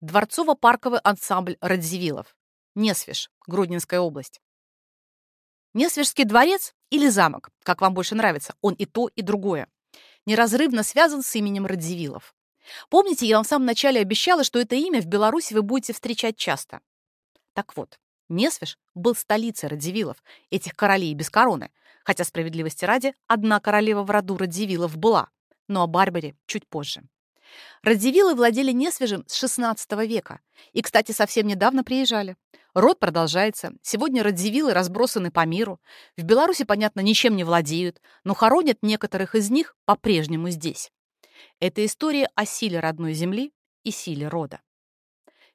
Дворцово-парковый ансамбль Радзивиллов. Несвеж, Гродненская область. Несвежский дворец или замок, как вам больше нравится, он и то, и другое, неразрывно связан с именем Радзивиллов. Помните, я вам в самом начале обещала, что это имя в Беларуси вы будете встречать часто? Так вот, Несвеж был столицей Радзивиллов, этих королей без короны, хотя, справедливости ради, одна королева в роду Радзивиллов была, но о Барбаре чуть позже. Радзивиллы владели Несвежем с XVI века и, кстати, совсем недавно приезжали. Род продолжается. Сегодня радзивиллы разбросаны по миру. В Беларуси, понятно, ничем не владеют, но хоронят некоторых из них по-прежнему здесь. Это история о силе родной земли и силе рода.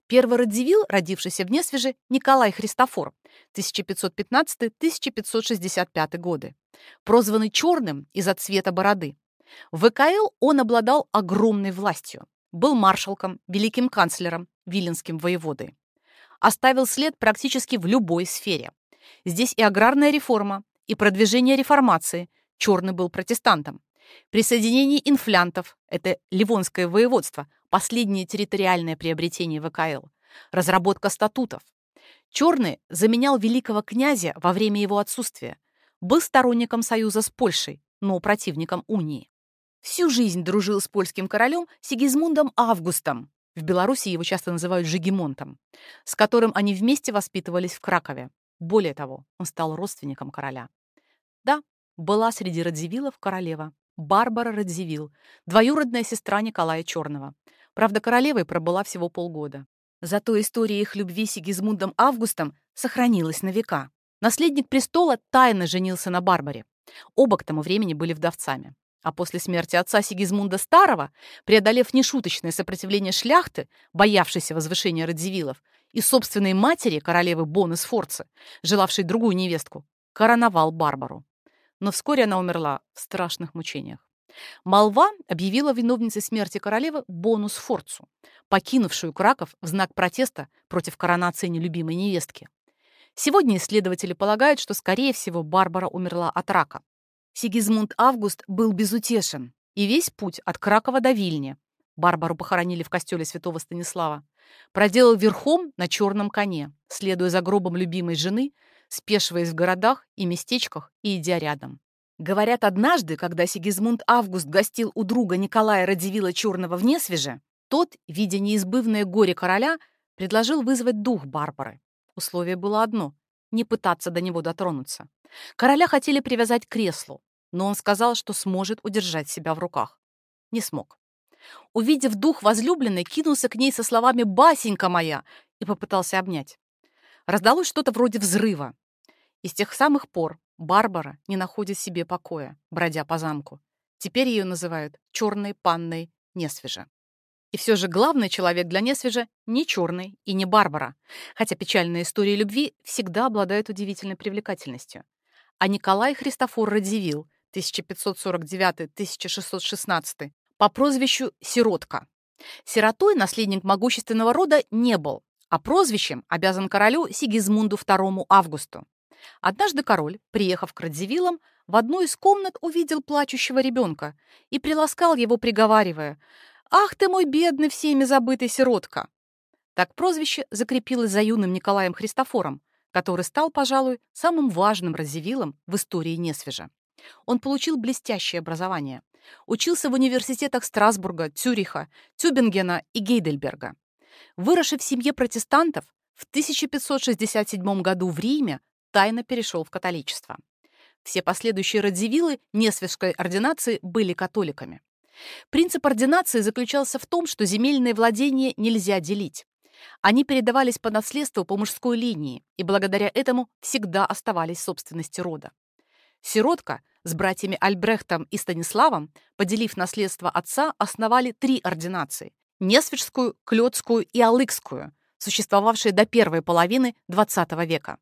Первый радзивилл, родившийся в Несвеже, Николай Христофор, 1515-1565 годы, прозванный черным из-за цвета бороды. В ВКЛ он обладал огромной властью, был маршалком, великим канцлером, виленским воеводой. Оставил след практически в любой сфере. Здесь и аграрная реформа, и продвижение реформации. Черный был протестантом. Присоединение инфлянтов – это Ливонское воеводство, последнее территориальное приобретение ВКЛ. Разработка статутов. Черный заменял великого князя во время его отсутствия. Был сторонником союза с Польшей, но противником унии. Всю жизнь дружил с польским королем Сигизмундом Августом, в Беларуси его часто называют Жигемонтом, с которым они вместе воспитывались в Кракове. Более того, он стал родственником короля. Да, была среди Радзивиллов королева, Барбара Радзивилл, двоюродная сестра Николая Черного. Правда, королевой пробыла всего полгода. Зато история их любви с Сигизмундом Августом сохранилась на века. Наследник престола тайно женился на Барбаре. Оба к тому времени были вдовцами. А после смерти отца Сигизмунда Старого, преодолев нешуточное сопротивление шляхты, боявшейся возвышения Радзивиллов, и собственной матери, королевы Бон из желавшей другую невестку, короновал Барбару но вскоре она умерла в страшных мучениях. Молва объявила виновницей смерти королевы Бонус Форцу, покинувшую Краков в знак протеста против коронации нелюбимой невестки. Сегодня исследователи полагают, что, скорее всего, Барбара умерла от рака. Сигизмунд Август был безутешен, и весь путь от Кракова до Вильни Барбару похоронили в костеле святого Станислава, проделал верхом на черном коне, следуя за гробом любимой жены, спешиваясь в городах и местечках и идя рядом. Говорят, однажды, когда Сигизмунд Август гостил у друга Николая Радивила Черного в Несвеже, тот, видя неизбывное горе короля, предложил вызвать дух Барбары. Условие было одно — не пытаться до него дотронуться. Короля хотели привязать к креслу, но он сказал, что сможет удержать себя в руках. Не смог. Увидев дух возлюбленной, кинулся к ней со словами «Басенька моя!» и попытался обнять. Раздалось что-то вроде взрыва. И с тех самых пор Барбара не находит себе покоя, бродя по замку. Теперь ее называют черной панной Несвежа. И все же главный человек для Несвежа не черный и не Барбара, хотя печальные истории любви всегда обладают удивительной привлекательностью. А Николай Христофор Радзивилл 1549-1616 по прозвищу Сиротка. Сиротой наследник могущественного рода не был, а прозвищем обязан королю Сигизмунду II Августу. Однажды король, приехав к Радзивиллам, в одну из комнат увидел плачущего ребенка и приласкал его, приговаривая «Ах ты мой бедный, всеми забытый сиротка!» Так прозвище закрепилось за юным Николаем Христофором, который стал, пожалуй, самым важным Радзивиллом в истории Несвежа. Он получил блестящее образование. Учился в университетах Страсбурга, Цюриха, Тюбингена и Гейдельберга. Выросший в семье протестантов, в 1567 году в Риме тайно перешел в католичество. Все последующие радзивиллы Несвежской ординации были католиками. Принцип ординации заключался в том, что земельные владения нельзя делить. Они передавались по наследству по мужской линии и благодаря этому всегда оставались в собственности рода. Сиротка с братьями Альбрехтом и Станиславом, поделив наследство отца, основали три ординации – Несвежскую, Клёцкую и Алыкскую, существовавшие до первой половины XX века.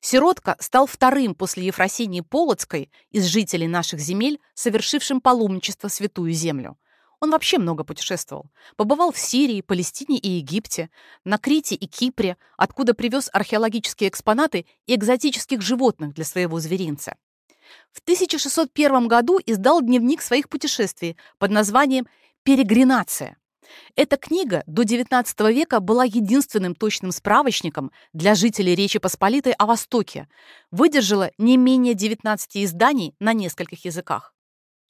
Сиротка стал вторым после Ефросинии Полоцкой из жителей наших земель, совершившим паломничество в Святую Землю. Он вообще много путешествовал. Побывал в Сирии, Палестине и Египте, на Крите и Кипре, откуда привез археологические экспонаты и экзотических животных для своего зверинца. В 1601 году издал дневник своих путешествий под названием «Перегринация». Эта книга до XIX века была единственным точным справочником для жителей Речи Посполитой о Востоке, выдержала не менее 19 изданий на нескольких языках.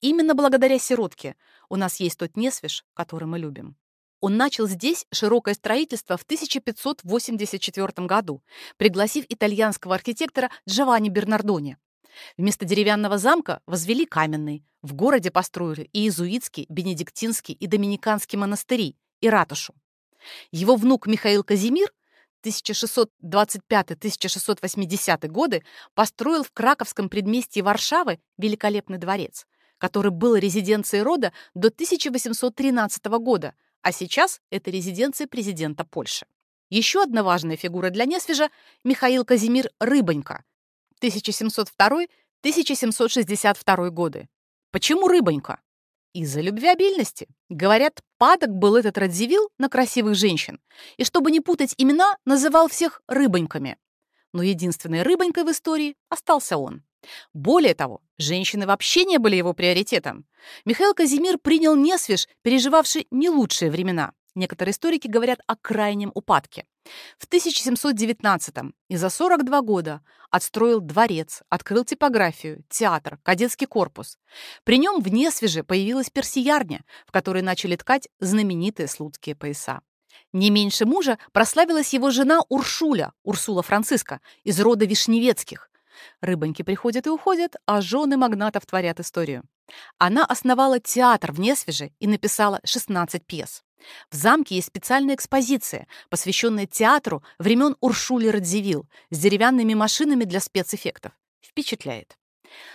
Именно благодаря «Сиротке» у нас есть тот Несвеж, который мы любим. Он начал здесь широкое строительство в 1584 году, пригласив итальянского архитектора Джованни Бернардони. Вместо деревянного замка возвели каменный. В городе построили и иезуитский, бенедиктинский и доминиканский монастыри, и ратушу. Его внук Михаил Казимир 1625-1680 годы построил в Краковском предместье Варшавы великолепный дворец, который был резиденцией рода до 1813 года, а сейчас это резиденция президента Польши. Еще одна важная фигура для Несвежа – Михаил Казимир Рыбонько, 1702-1762 годы. Почему Рыбонько? Из-за любвеобильности. Говорят, падок был этот Радзивилл на красивых женщин, и чтобы не путать имена, называл всех рыбоньками. Но единственной рыбонькой в истории остался он. Более того, женщины вообще не были его приоритетом. Михаил Казимир принял Несвеж, переживавший не лучшие времена. Некоторые историки говорят о крайнем упадке. В 1719-м и за 42 года отстроил дворец, открыл типографию, театр, кадетский корпус. При нем в Несвеже появилась персиярня, в которой начали ткать знаменитые слуцкие пояса. Не меньше мужа прославилась его жена Уршуля, Урсула Франциска, из рода Вишневецких. Рыбоньки приходят и уходят, а жены магнатов творят историю. Она основала театр в Несвеже и написала 16 пьес. В замке есть специальная экспозиция, посвященная театру времен Уршули Радзивилл с деревянными машинами для спецэффектов. Впечатляет.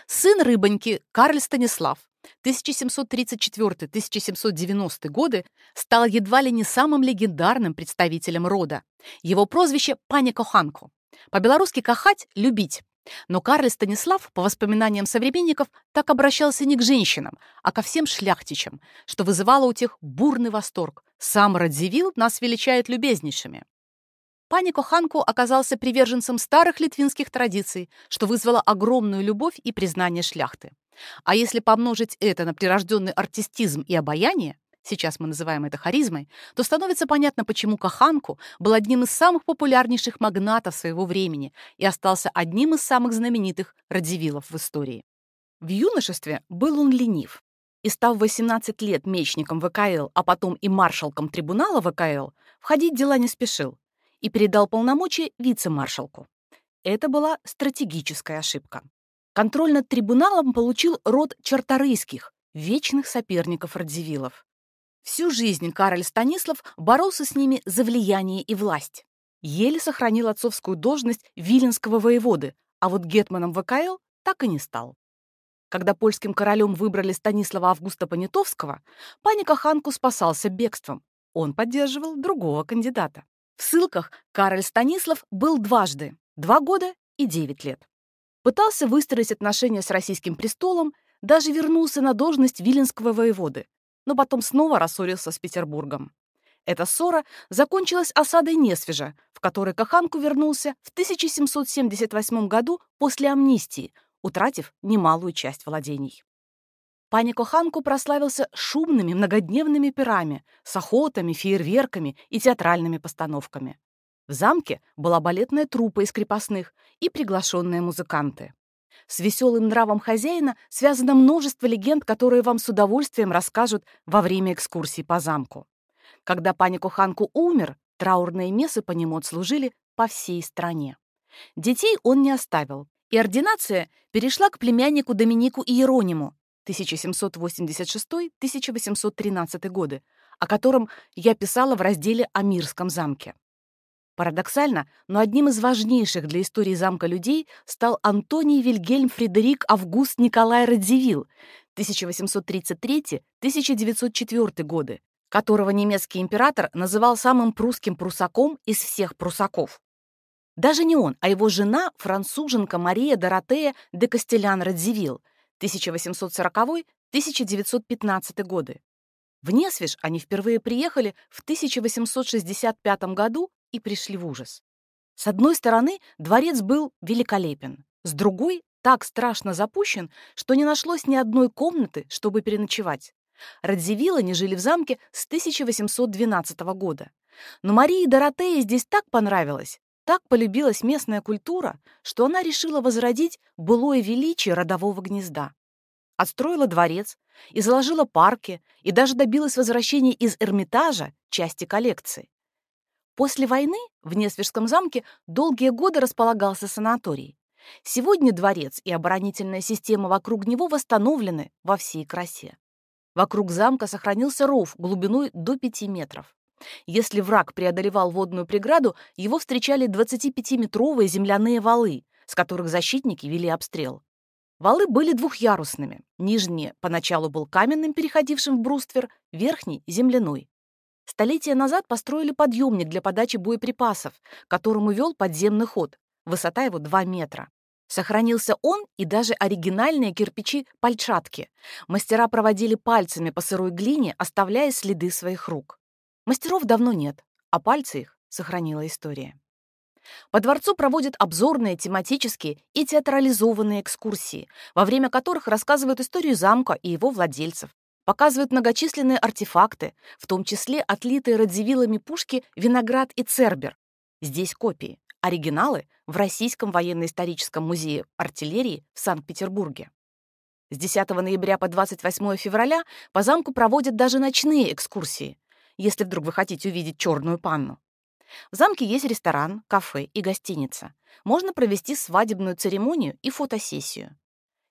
Сын Рыбоньки, Карль Станислав, 1734-1790 годы стал едва ли не самым легендарным представителем рода. Его прозвище Паня Коханку. По-белорусски «кахать» — «любить». Но Карл Станислав, по воспоминаниям современников, так обращался не к женщинам, а ко всем шляхтичам, что вызывало у тех бурный восторг. Сам Радзивилл нас величает любезнейшими. Пани Коханку оказался приверженцем старых литвинских традиций, что вызвало огромную любовь и признание шляхты. А если помножить это на прирожденный артистизм и обаяние, сейчас мы называем это харизмой, то становится понятно, почему Каханку был одним из самых популярнейших магнатов своего времени и остался одним из самых знаменитых радзивиллов в истории. В юношестве был он ленив, и, став 18 лет мечником ВКЛ, а потом и маршалком трибунала ВКЛ, входить в дела не спешил и передал полномочия вице-маршалку. Это была стратегическая ошибка. Контроль над трибуналом получил род Чарторийских, вечных соперников Радзивиллов. Всю жизнь Кароль Станислав боролся с ними за влияние и власть. Еле сохранил отцовскую должность виленского воеводы, а вот гетманом ВКЛ так и не стал. Когда польским королем выбрали Станислава Августа Понятовского, паника Ханку спасался бегством. Он поддерживал другого кандидата. В ссылках Кароль Станислав был дважды – два года и девять лет. Пытался выстроить отношения с российским престолом, даже вернулся на должность виленского воеводы, но потом снова рассорился с Петербургом. Эта ссора закончилась осадой Несвежа, в которой Каханку вернулся в 1778 году после амнистии, утратив немалую часть владений. Пани Коханку прославился шумными многодневными пирами, с охотами, фейерверками и театральными постановками. В замке была балетная труппа из крепостных и приглашенные музыканты. С веселым нравом хозяина связано множество легенд, которые вам с удовольствием расскажут во время экскурсии по замку. Когда панику Ханку умер, траурные мессы по нему отслужили по всей стране. Детей он не оставил, и ординация перешла к племяннику Доминику Иерониму 1786-1813 годы, о котором я писала в разделе о Мирском замке. Парадоксально, но одним из важнейших для истории замка людей стал Антоний Вильгельм Фредерик Август Николай Радзивилл 1833-1904 годы, которого немецкий император называл самым прусским прусаком из всех прусаков. Даже не он, а его жена, француженка Мария Доротея де Кастелян Радзивилл 1840-1915 годы. В Несвеж они впервые приехали в 1865 году и пришли в ужас. С одной стороны, дворец был великолепен, с другой — так страшно запущен, что не нашлось ни одной комнаты, чтобы переночевать. Радзивиллы не жили в замке с 1812 года. Но Марии Доротее здесь так понравилось, так полюбилась местная культура, что она решила возродить былое величие родового гнезда. Отстроила дворец и заложила парки, и даже добилась возвращения из Эрмитажа части коллекции. После войны в Несвежском замке долгие годы располагался санаторий. Сегодня дворец и оборонительная система вокруг него восстановлены во всей красе. Вокруг замка сохранился ров глубиной до 5 метров. Если враг преодолевал водную преграду, его встречали 25-метровые земляные валы, с которых защитники вели обстрел. Валы были двухъярусными. Нижний поначалу был каменным, переходившим в бруствер, верхний — земляной. Столетия назад построили подъемник для подачи боеприпасов, которому вел подземный ход. Высота его 2 метра. Сохранился он и даже оригинальные кирпичи-пальчатки. Мастера проводили пальцами по сырой глине, оставляя следы своих рук. Мастеров давно нет, а пальцы их сохранила история. По дворцу проводят обзорные, тематические и театрализованные экскурсии, во время которых рассказывают историю замка и его владельцев, показывают многочисленные артефакты, в том числе отлитые радзивиллами пушки «Виноград» и «Цербер». Здесь копии, оригиналы в Российском военно-историческом музее артиллерии в Санкт-Петербурге. С 10 ноября по 28 февраля по замку проводят даже ночные экскурсии, если вдруг вы хотите увидеть черную панну. В замке есть ресторан, кафе и гостиница. Можно провести свадебную церемонию и фотосессию.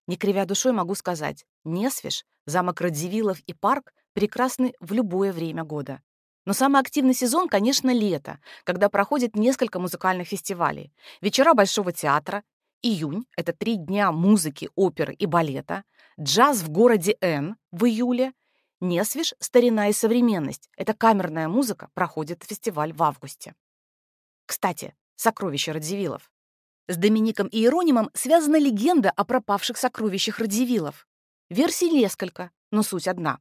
Не кривя душой могу сказать, Несвеж, замок Радзивиллов и парк прекрасны в любое время года. Но самый активный сезон, конечно, лето, когда проходит несколько музыкальных фестивалей. Вечера Большого театра, июнь — это три дня музыки, оперы и балета, джаз в городе Н в июле Несвиж, старина и современность. Это камерная музыка, проходит фестиваль в августе. Кстати, сокровища Радзивиллов. С Домиником и Иеронимом связана легенда о пропавших сокровищах Радзивиллов. Версий несколько, но суть одна.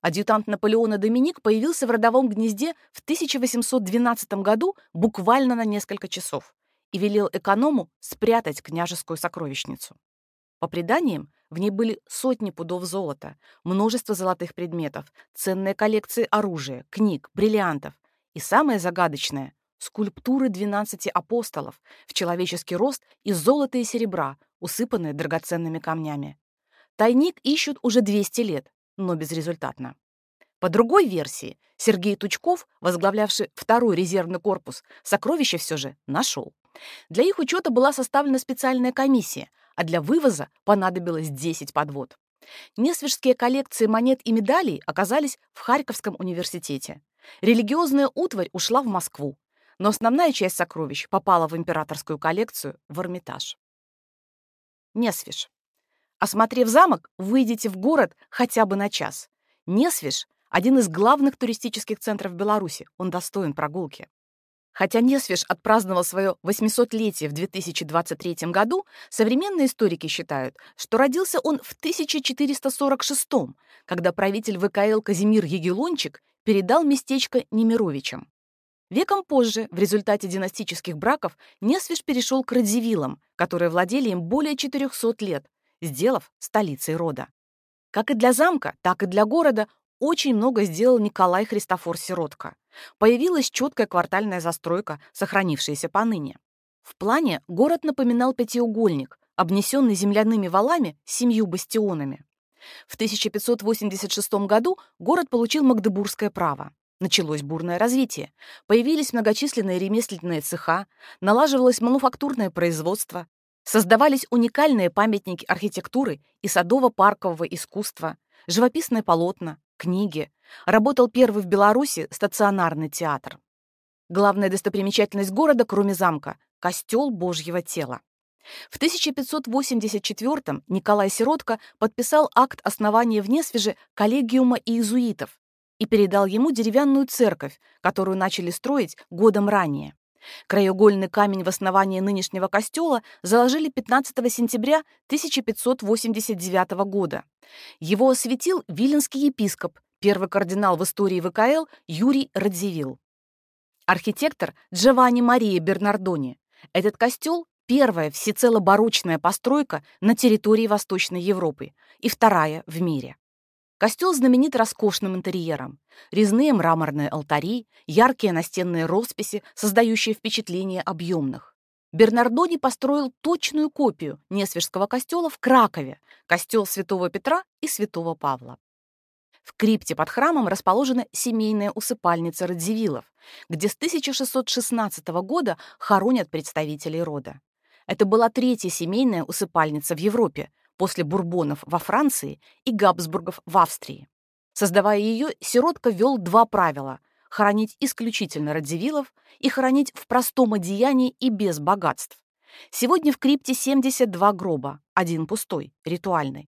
Адъютант Наполеона Доминик появился в родовом гнезде в 1812 году буквально на несколько часов и велел эконому спрятать княжескую сокровищницу. По преданиям, в ней были сотни пудов золота, множество золотых предметов, ценные коллекции оружия, книг, бриллиантов и самое загадочное — скульптуры 12 апостолов в человеческий рост из золота и серебра, усыпанные драгоценными камнями. Тайник ищут уже 200 лет, но безрезультатно. По другой версии, Сергей Тучков, возглавлявший второй резервный корпус, сокровища все же нашел. Для их учета была составлена специальная комиссия, а для вывоза понадобилось 10 подвод. Несвежские коллекции монет и медалей оказались в Харьковском университете. Религиозная утварь ушла в Москву, но основная часть сокровищ попала в императорскую коллекцию в Эрмитаж. Несвеж. Осмотрев замок, выйдите в город хотя бы на час. Несвеж — один из главных туристических центров Беларуси, он достоин прогулки. Хотя Несвеж отпраздновал свое 800-летие в 2023 году, современные историки считают, что родился он в 1446 когда правитель ВКЛ Казимир Егелончик передал местечко Немировичам. Веком позже, в результате династических браков, Несвеж перешел к Радзивиллам, которые владели им более 400 лет, сделав столицей рода. Как и для замка, так и для города очень много сделал Николай Христофор Сиротко. Появилась четкая квартальная застройка, сохранившаяся поныне. В плане город напоминал пятиугольник, обнесенный земляными валами семью бастионами. В 1586 году город получил магдебургское право. Началось бурное развитие. Появились многочисленные ремесленные цеха, налаживалось мануфактурное производство, создавались уникальные памятники архитектуры и садово-паркового искусства, живописные полотна, книги. Работал первый в Беларуси стационарный театр. Главная достопримечательность города, кроме замка — костел Божьего тела. В 1584-м Николай Сиротко подписал акт основания в Несвеже коллегиума иезуитов и передал ему деревянную церковь, которую начали строить годом ранее. Краеугольный камень в основании нынешнего костела заложили 15 сентября 1589 года. Его осветил виленский епископ, первый кардинал в истории ВКЛ Юрий Радзивилл. Архитектор Джованни Мария Бернардони. Этот костел — первая всецело барочная постройка на территории Восточной Европы и вторая в мире. Костел знаменит роскошным интерьером. Резные мраморные алтари, яркие настенные росписи, создающие впечатление объемных. Бернардони построил точную копию Несвежского костела в Кракове, костел Святого Петра и Святого Павла. В крипте под храмом расположена семейная усыпальница Радзивиллов, где с 1616 года хоронят представителей рода. Это была третья семейная усыпальница в Европе, после бурбонов во Франции и Габсбургов в Австрии. Создавая ее, Сиротка вел два правила – хоронить исключительно радзивиллов и хоронить в простом одеянии и без богатств. Сегодня в крипте 72 гроба, один пустой, ритуальный.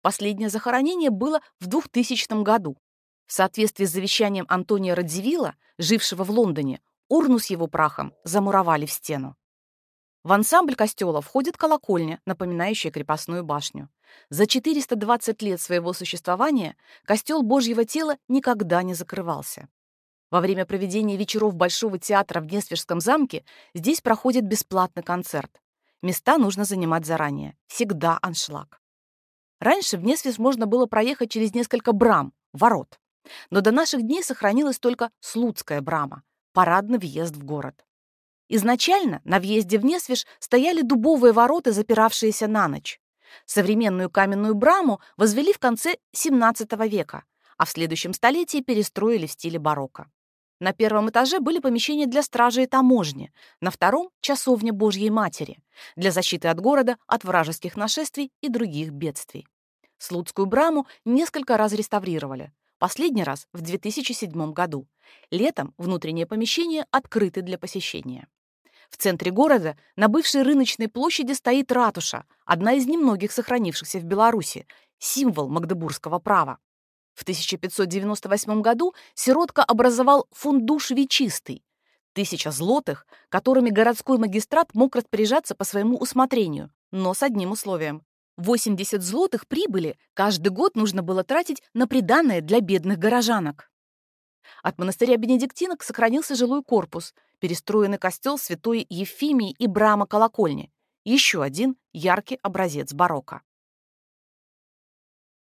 Последнее захоронение было в 2000 году. В соответствии с завещанием Антония Радзивилла, жившего в Лондоне, урну с его прахом замуровали в стену. В ансамбль костела входит колокольня, напоминающая крепостную башню. За 420 лет своего существования костел Божьего тела никогда не закрывался. Во время проведения вечеров Большого театра в Несвежском замке здесь проходит бесплатный концерт. Места нужно занимать заранее. Всегда аншлаг. Раньше в Несвеж можно было проехать через несколько брам, ворот. Но до наших дней сохранилась только Слуцкая брама, парадный въезд в город. Изначально на въезде в Несвеж стояли дубовые ворота, запиравшиеся на ночь. Современную каменную браму возвели в конце XVII века, а в следующем столетии перестроили в стиле барокко. На первом этаже были помещения для стражи и таможни, на втором — часовня Божьей Матери, для защиты от города, от вражеских нашествий и других бедствий. Слуцкую браму несколько раз реставрировали. Последний раз в 2007 году. Летом внутренние помещения открыты для посещения. В центре города, на бывшей рыночной площади, стоит ратуша, одна из немногих сохранившихся в Беларуси, символ магдебургского права. В 1598 году Сиротка образовал фундуш Вечистый, тысяча злотых, которыми городской магистрат мог распоряжаться по своему усмотрению, но с одним условием. 80 злотых прибыли каждый год нужно было тратить на приданное для бедных горожанок. От монастыря Бенедиктинок сохранился жилой корпус, перестроенный костел святой Ефимии и брама колокольни. Еще один яркий образец барокко.